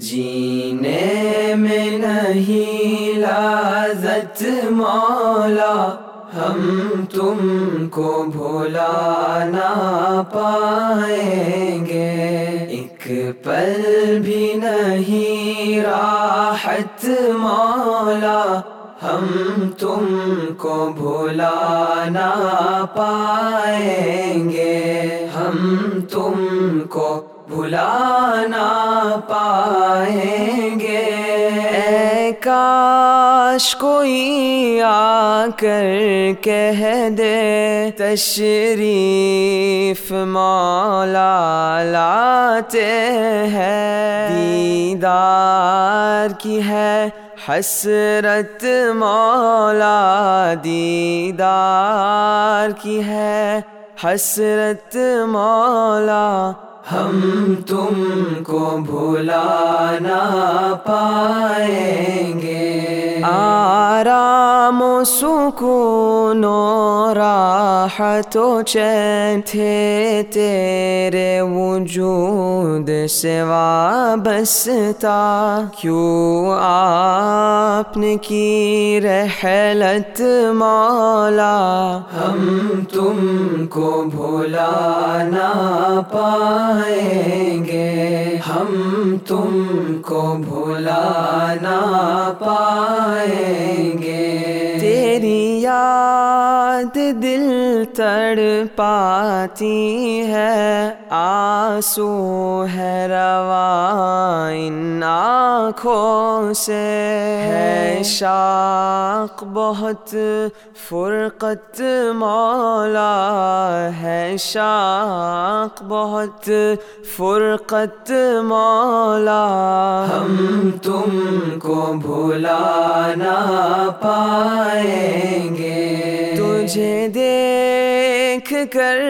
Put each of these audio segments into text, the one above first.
جینے میں نہیں لازت مولا، ہم تم کو بھولا نہ پائیں گے۔ ایک پل بھی نہیں راحت مولا، ہم تم کو بھولا نہ پائیں گے۔ ہم تم کو بھلانا پائیں گے۔ اے کاش کوئی آ کر کہہ دے، تشریف مولا لاتے ہیں۔ دیدار کی ہے حسرت مولا، دیدار کی ہے حسرت مولا۔ ہم تم کو بھلا نہ پائیں گے۔ سکون و راحت و چین تھے تیرے وجود سے وابستہ کیوں آپ نے کی رحلت مولا؟ ہم تم کو بھولا نہ پائیں گے۔ ہم تم کو بھولا نہ پائیں گے۔ دل تڑ پاتی ہے آسو ہے روا ان آنکھوں سے۔ ہے شاق بہت فرقت مولا، ہے شاق بہت فرقت مولا۔ ہم تم کو بھولا نہ پائیں گے۔ entender کر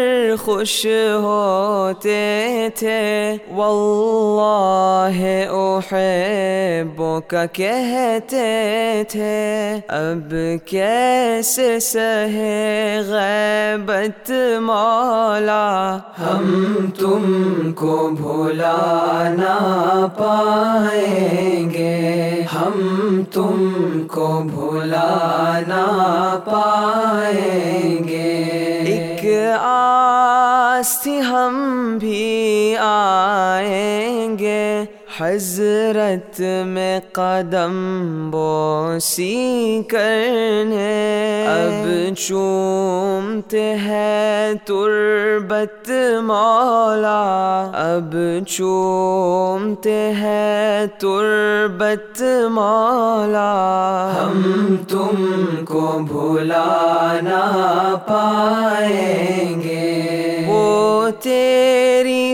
خوش ہوتے تھے۔ واللہ احبک کہتے تھے۔ اب کیسے سہے غیبت مولا۔ ہم تم کو بھولا نہ پائیں گے۔ ہم تم کو بھولا نہ پائیں گے۔ آس تھی ہم بھی آئیں گے۔ حضرت میں قدم بوسی کرنے۔ اب چومتے ہیں تربت مولا۔ اب چومتے ہیں تربت مولا۔ ہم تم کو بھولا نہ پائیں۔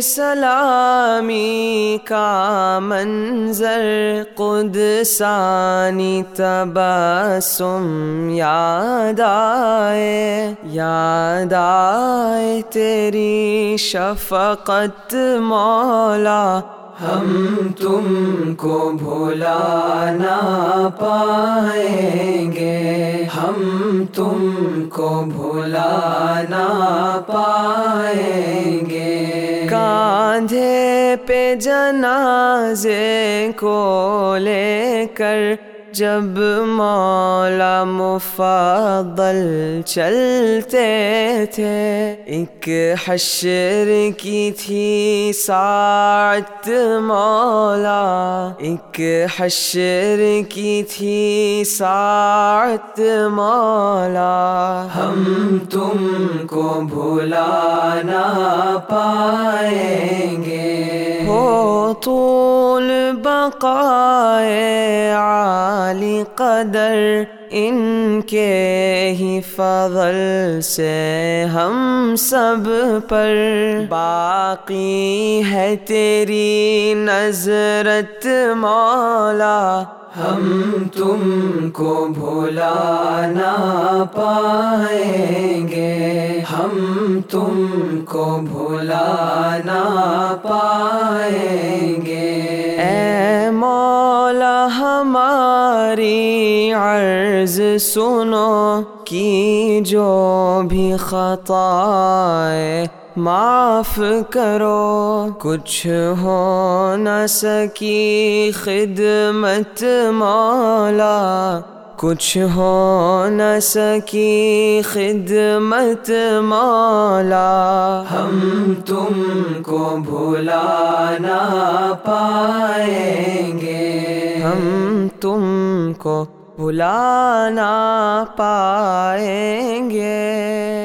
سلامی کا منظر قدسانی تبسم یاد آئے یاد آئے تیری شفقت مولا۔ ہم تم کو بھولا نہ پائیں گے۔ ہم تم کو بھولا نہ پائیں گے۔ کاندھے پہ جنازے کو لے کر جب مولا مفضل چلتے تھے، ایک حشر کی تھی ساعت مولا، ایک حشر کی تھی ساعت مولا۔ ہم تم کو بھولا نہ پائیں گے۔ ہو طول بقائے عالی قدر، ان کے ہی فضل سے ہم سب پر۔ باقی ہے تیری نظرت مولا ہم تم کو بھولا نہ پائیں گے۔ ہم تم کو بھولا نہ پائیں گے۔ اے مولا ہماری عرض سنو۔ کی جو بھی خطا معاف کرو۔ کچھ ہو نہ سکی خدمت مولا۔ کچھ ہو نہ سکی خدمت مولا۔ ہم تم کو بھلا نہ پائیں گے۔ ہم تم کو بھلا نہ پائیں گے۔